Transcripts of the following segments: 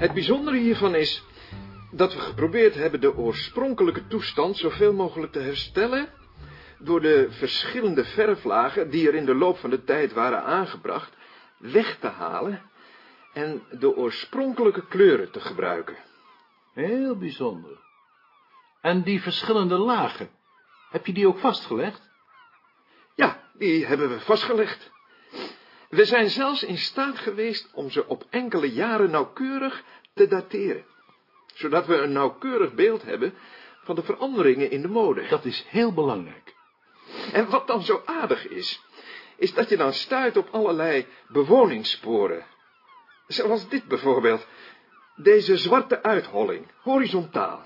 Het bijzondere hiervan is dat we geprobeerd hebben de oorspronkelijke toestand zoveel mogelijk te herstellen door de verschillende verflagen die er in de loop van de tijd waren aangebracht weg te halen en de oorspronkelijke kleuren te gebruiken. Heel bijzonder. En die verschillende lagen, heb je die ook vastgelegd? Ja, die hebben we vastgelegd. We zijn zelfs in staat geweest om ze op enkele jaren nauwkeurig te dateren, zodat we een nauwkeurig beeld hebben van de veranderingen in de mode. Dat is heel belangrijk. En wat dan zo aardig is, is dat je dan stuit op allerlei bewoningssporen. Zoals dit bijvoorbeeld. Deze zwarte uitholling, horizontaal.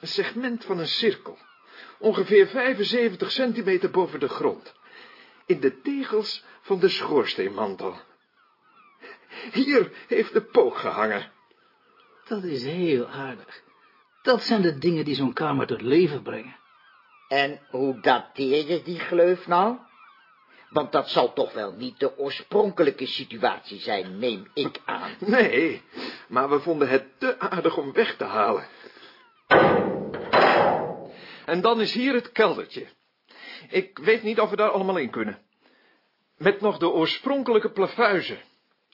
Een segment van een cirkel. Ongeveer 75 centimeter boven de grond. In de tegels van de schoorsteenmantel. Hier heeft de pook gehangen. Dat is heel aardig. Dat zijn de dingen die zo'n kamer tot leven brengen. En hoe dateer je die gleuf nou? Want dat zal toch wel niet de oorspronkelijke situatie zijn, neem ik aan. Nee, maar we vonden het te aardig om weg te halen. En dan is hier het keldertje. Ik weet niet of we daar allemaal in kunnen. Met nog de oorspronkelijke plafuizen.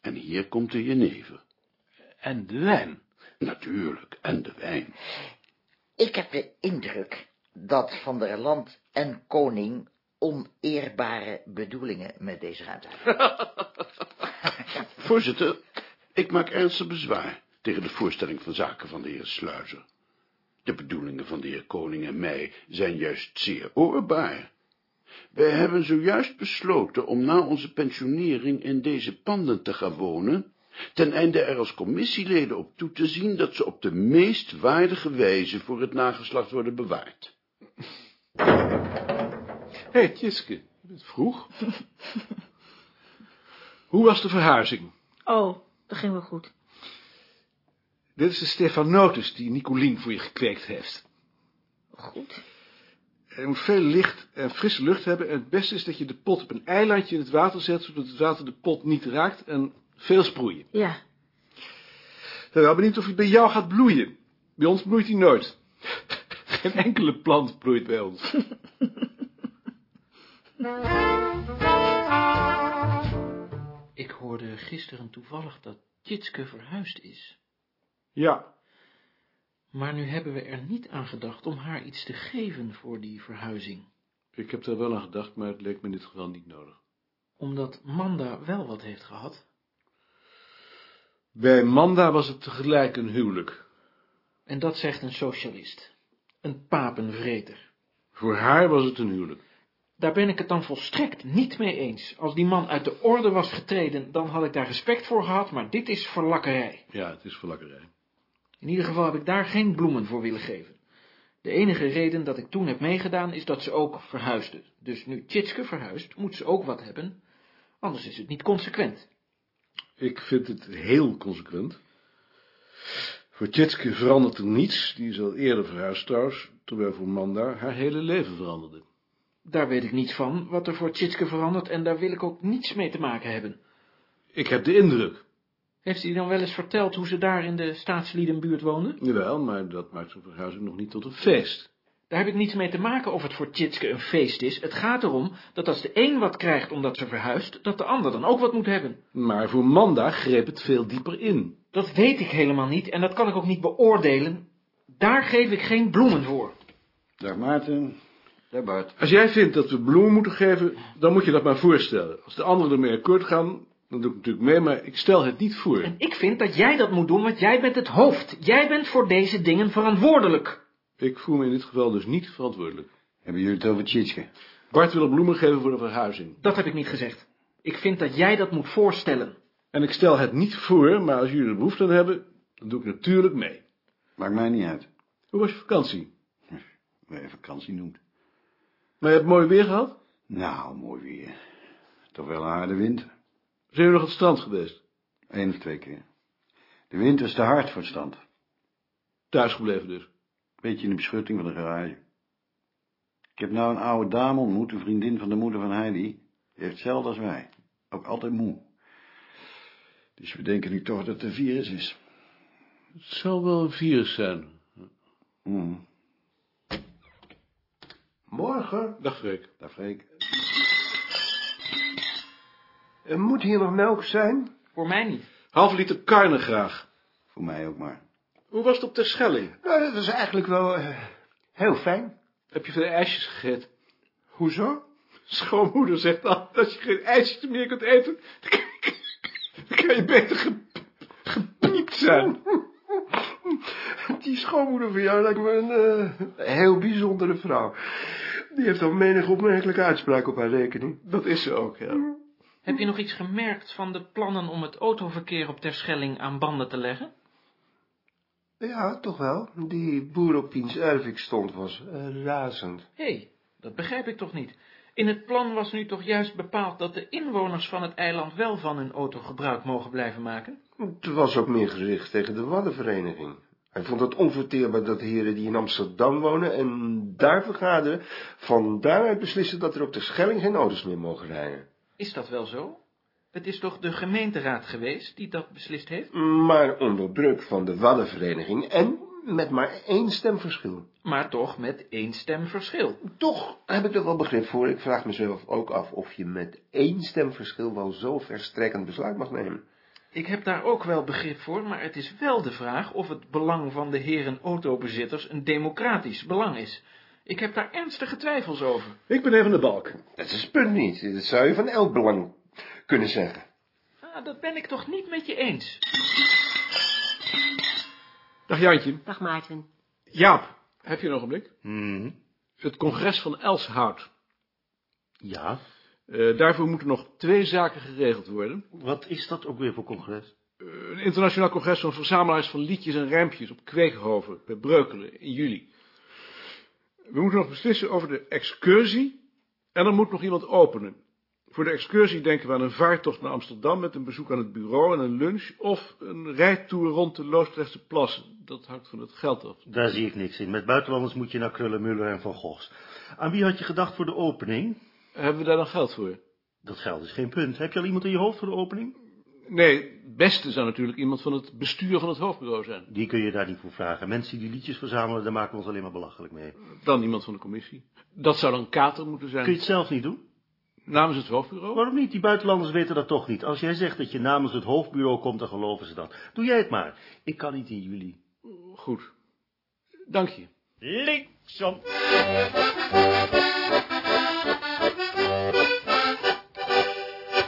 En hier komt de jenever. En de wijn. Natuurlijk, en de wijn. Ik heb de indruk dat Van der Land en Koning oneerbare bedoelingen met deze ruimte hebben. Voorzitter, ik maak ernstig bezwaar tegen de voorstelling van zaken van de heer Sluizer. De bedoelingen van de heer Koning en mij zijn juist zeer oorbaar. Wij hebben zojuist besloten om na onze pensionering in deze panden te gaan wonen, ten einde er als commissieleden op toe te zien dat ze op de meest waardige wijze voor het nageslacht worden bewaard. Hé, hey, Tjiske, je bent vroeg. Hoe was de verhuizing? Oh, dat ging wel goed. Dit is de Stefanotus die Nicolien voor je gekweekt heeft. Goed. Er moet veel licht en frisse lucht hebben. En het beste is dat je de pot op een eilandje in het water zet, zodat het water de pot niet raakt en veel sproeien. Ja. Ik ben wel benieuwd of hij bij jou gaat bloeien. Bij ons bloeit hij nooit. Geen enkele plant bloeit bij ons. Ik hoorde gisteren toevallig dat Tjitske verhuisd is. Ja, Maar nu hebben we er niet aan gedacht om haar iets te geven voor die verhuizing. ik heb er wel aan gedacht, maar het leek me in dit geval niet nodig. Omdat Manda wel wat heeft gehad. Bij Manda was het tegelijk een huwelijk. En dat zegt een socialist. Een papenvreter. Voor haar was het een huwelijk. Daar ben ik het dan volstrekt niet mee eens. Als die man uit de orde was getreden, dan had ik daar respect voor gehad, maar dit is verlakkerij. Ja, het is verlakkerij. In ieder geval heb ik daar geen bloemen voor willen geven. De enige reden dat ik toen heb meegedaan, is dat ze ook verhuisde. Dus nu Tjitske verhuist, moet ze ook wat hebben. Anders is het niet consequent. Ik vind het heel consequent. Voor Tjitske verandert er niets, die is al eerder verhuisd trouwens, terwijl voor Manda haar hele leven veranderde. Daar weet ik niets van, wat er voor Tjitske verandert, en daar wil ik ook niets mee te maken hebben. Ik heb de indruk. Heeft hij dan wel eens verteld hoe ze daar in de staatsliedenbuurt woonde? Jawel, maar dat maakt zo'n verhuizing nog niet tot een feest. Daar heb ik niets mee te maken of het voor Tjitske een feest is. Het gaat erom dat als de een wat krijgt omdat ze verhuist, dat de ander dan ook wat moet hebben. Maar voor Manda greep het veel dieper in. Dat weet ik helemaal niet en dat kan ik ook niet beoordelen. Daar geef ik geen bloemen voor. Dag Maarten. Dag Bart. Als jij vindt dat we bloemen moeten geven, dan moet je dat maar voorstellen. Als de anderen ermee akkoord gaan, dan doe ik natuurlijk mee, maar ik stel het niet voor. En ik vind dat jij dat moet doen, want jij bent het hoofd. Jij bent voor deze dingen verantwoordelijk. Ik voel me in dit geval dus niet verantwoordelijk. Hebben jullie het over Tjitske? Bart wil bloemen geven voor de verhuizing. Dat heb ik niet gezegd. Ik vind dat jij dat moet voorstellen. En ik stel het niet voor, maar als jullie er behoefte aan hebben, dan doe ik natuurlijk mee. Maakt mij niet uit. Hoe was je vakantie? Wat je vakantie noemt. Maar je hebt mooi weer gehad? Nou, mooi weer. Toch wel een harde winter. Zijn jullie nog op het strand geweest? Eén of twee keer. De winter is te hard voor het strand. Thuis gebleven dus. Beetje in de beschutting van de garage. Ik heb nou een oude dame ontmoet, een vriendin van de moeder van Heidi. Die heeft hetzelfde als wij. Ook altijd moe. Dus we denken nu toch dat het een virus is. Het zal wel een virus zijn. Hmm. Morgen. Dag, Freek. Dag, Freek. Er moet hier nog melk zijn? Voor mij niet. Half liter karne graag. Voor mij ook maar. Hoe was het op Terschelling? Nou, dat is eigenlijk wel eh, heel fijn. Heb je veel ijsjes gegeten? Hoezo? Schoonmoeder zegt al, als je geen ijsjes meer kunt eten, dan kan je, dan kan je beter ge- gepiept zijn. Die schoonmoeder van jou lijkt me een eh, heel bijzondere vrouw. Die heeft al menig opmerkelijke uitspraak op haar rekening. Dat is ze ook, ja. Heb je nog iets gemerkt van de plannen om het autoverkeer op Terschelling aan banden te leggen? Ja, toch wel. Die boer op wiens erf ik stond was eh, razend. Hé, hey, dat begrijp ik toch niet. In het plan was nu toch juist bepaald dat de inwoners van het eiland wel van hun auto gebruik mogen blijven maken? Het was ook meer gericht tegen de Waddenvereniging. Hij vond het onverteerbaar dat heren die in Amsterdam wonen en daar vergaderen, van daaruit beslissen dat er op de Schelling geen auto's meer mogen rijden. Is dat wel zo? Het is toch de gemeenteraad geweest die dat beslist heeft? Maar onder druk van de Waddenvereniging en met maar één stemverschil. Maar toch met één stem verschil. Toch heb ik er wel begrip voor. Ik vraag mezelf ook af of je met één stemverschil wel zo verstrekkend besluit mag nemen. Ik heb daar ook wel begrip voor, maar het is wel de vraag of het belang van de heren autobezitters een democratisch belang is. Ik heb daar ernstige twijfels over. Ik ben even de balk. Dat is het punt niet. Dat zou je van elk belang kunnen zeggen. Ah, dat ben ik toch niet met je eens. Dag Jantje. Dag Maarten. Jaap, heb je nog een blik? Hmm. Het congres van Elshout. Ja, Eh, daarvoor moeten nog twee zaken geregeld worden. wat is dat ook weer voor congres? Eh, een internationaal congres van verzamelaars van liedjes en rijmpjes op Kweekhoven bij Breukelen in juli. We moeten nog beslissen over de excursie en er moet nog iemand openen. Voor de excursie denken we aan een vaartocht naar Amsterdam met een bezoek aan het bureau en een lunch of een rijtour rond de Loosdrechtse plassen. Dat hangt van het geld af. Daar zie ik niks in. Met buitenlanders moet je naar Krullenmuller en Van Goghs. Aan wie had je gedacht voor de opening? Hebben we daar dan geld voor? Dat geld is geen punt. Heb je al iemand in je hoofd voor de opening? Nee, het beste zou natuurlijk iemand van het bestuur van het hoofdbureau zijn. Die kun je daar niet voor vragen. Mensen die liedjes verzamelen, daar maken we ons alleen maar belachelijk mee. Dan iemand van de commissie. Dat zou dan Kater moeten zijn. Kun je het zelf niet doen? Namens het hoofdbureau? Waarom niet? Die buitenlanders weten dat toch niet. Als jij zegt dat je namens het hoofdbureau komt, dan geloven ze dat. Doe jij het maar. Ik kan niet in juli. Goed. Dank je. Linksom.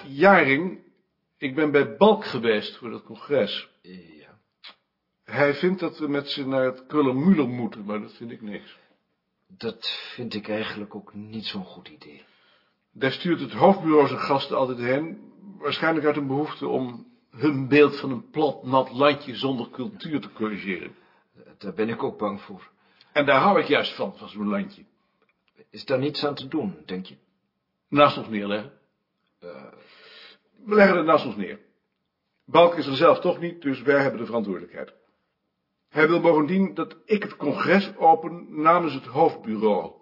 Jaring, ik ben bij Balk geweest voor dat congres. Ja. Hij vindt dat we met ze naar het Krullermuller moeten, maar dat vind ik niks. Dat vind ik eigenlijk ook niet zo'n goed idee. Daar stuurt het hoofdbureau zijn gasten altijd heen, waarschijnlijk uit een behoefte om hun beeld van een plat, nat landje zonder cultuur te corrigeren. Daar ben ik ook bang voor. En daar hou ik juist van, van zo'n landje. Is daar niets aan te doen, denk je? Naast ons neerleggen. We leggen het naast ons neer. Balk is er zelf toch niet, dus wij hebben de verantwoordelijkheid. Hij wil bovendien dat ik het congres open namens het hoofdbureau.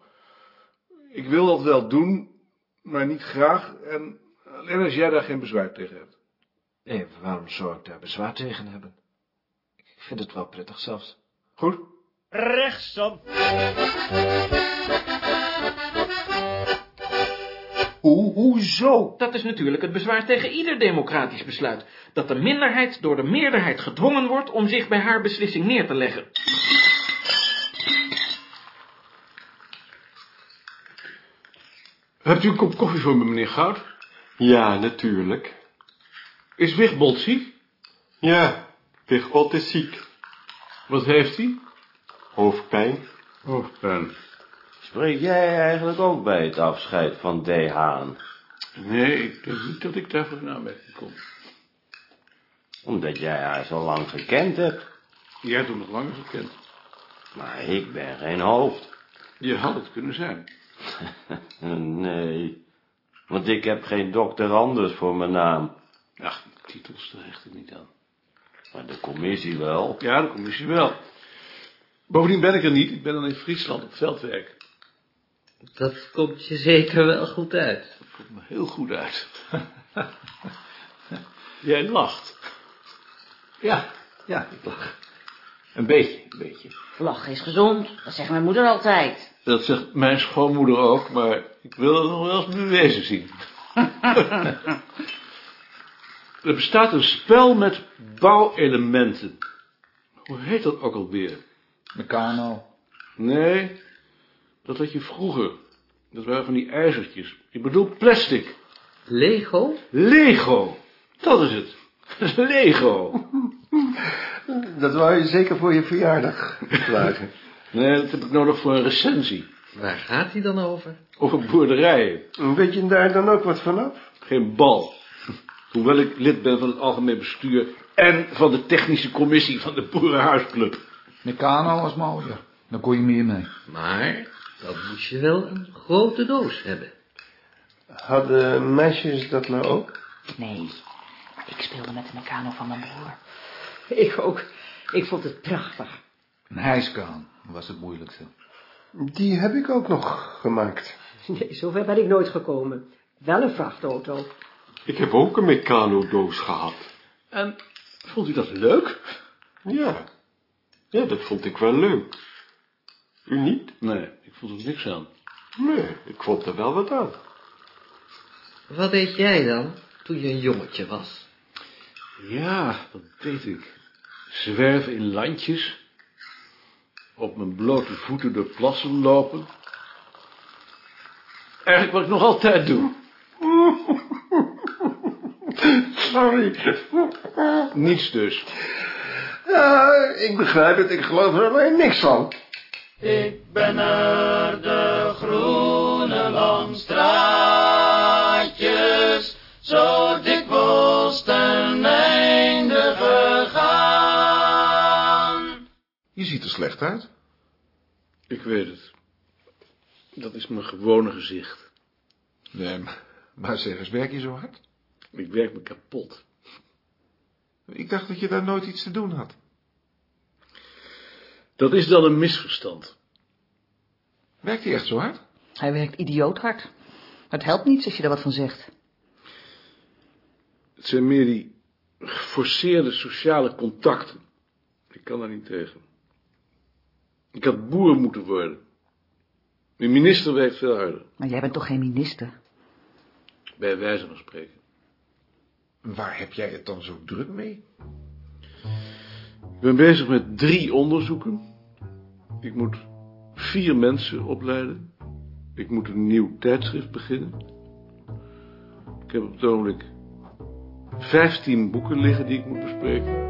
Ik wil dat wel doen, maar niet graag en alleen als jij daar geen bezwaar tegen hebt. Nee, waarom zou ik daar bezwaar tegen hebben? Ik vind het wel prettig zelfs. Goed? Rechtsom. Hoe, hoezo? Dat is natuurlijk het bezwaar tegen ieder democratisch besluit. Dat de minderheid door de meerderheid gedwongen wordt om zich bij haar beslissing neer te leggen. Hebt u een kop koffie voor me, meneer Goud? Ja, natuurlijk. Is Wigbold ziek? Ja, Wigbold is ziek. Wat heeft hij? Hoofdpijn. Hoofdpijn. Spreek jij eigenlijk ook bij het afscheid van D. Haan? Nee, ik denk niet dat ik daarvoor in aanmerking kom. Omdat jij haar zo lang gekend hebt. Jij hebt hem nog langer gekend. Maar ik ben geen hoofd. Je had het kunnen zijn. Nee, want ik heb geen dokter Anders voor mijn naam. Ach, titels, daar hecht ik niet aan. Maar de commissie wel. Ja, de commissie wel. Bovendien ben ik er niet. Ik ben dan in Friesland op veldwerk. Dat komt je zeker wel goed uit. Dat komt me heel goed uit. Jij lacht. Ja, ja, ik lach. Een beetje, een beetje. Lachen is gezond, dat zegt mijn moeder altijd. Dat zegt mijn schoonmoeder ook, maar ik wil het nog wel eens bewezen zien. er bestaat een spel met bouwelementen. Hoe heet dat ook alweer? Meccano. Nee, dat had je vroeger. Dat waren van die ijzertjes. Ik bedoel plastic. Lego? Lego. Dat is het. Lego. Dat wou je zeker voor je verjaardag vragen. Nee, dat heb ik nodig voor een recensie. Waar gaat hij dan over? Over boerderijen. Weet je daar dan ook wat vanaf? Geen bal. Hoewel ik lid ben van het algemeen bestuur en van de technische commissie van de Boerenhuisclub. Meccano was mooier. Dan kon je meer mee. Maar dan moest je wel een grote doos hebben. Hadden meisjes dat nou ook? Nee, ik speelde met de Meccano van mijn broer. Ik ook. Ik vond het prachtig. Een hijskraan was het moeilijkste. Die heb ik ook nog gemaakt. Nee, zover ben ik nooit gekomen. Wel een vrachtauto. Ik heb ook een Meccano-doos gehad. En vond u dat leuk? Ja. Ja, dat vond ik wel leuk. U niet? Nee, ik vond er niks aan. Nee, ik vond er wel wat aan. Wat deed jij dan, toen je een jongetje was? Ja, dat deed ik. Zwerven in landjes. Op mijn blote voeten door plassen lopen. Eigenlijk wat ik nog altijd doe. Sorry. Niets dus. Ja, ik begrijp het. Ik geloof er alleen niks van. Ik ben er de groene landstraatjes, zo dikwijls ten einde gegaan. Je ziet er slecht uit. Ik weet het. Dat is mijn gewone gezicht. Nee, maar, maar zeg eens, werk je zo hard? Ik werk me kapot. Ik dacht dat je daar nooit iets te doen had. Dat is dan een misverstand. Werkt hij echt zo hard? Hij werkt idioot hard. Het helpt niets als je daar wat van zegt. Het zijn meer die geforceerde sociale contacten. Ik kan daar niet tegen. Ik had boer moeten worden. De minister werkt veel harder. Maar jij bent toch geen minister? Bij wijze van spreken. Waar heb jij het dan zo druk mee? Ik ben bezig met drie onderzoeken. Ik moet vier mensen opleiden. Ik moet een nieuw tijdschrift beginnen. Ik heb op het ogenblik vijftien boeken liggen die ik moet bespreken.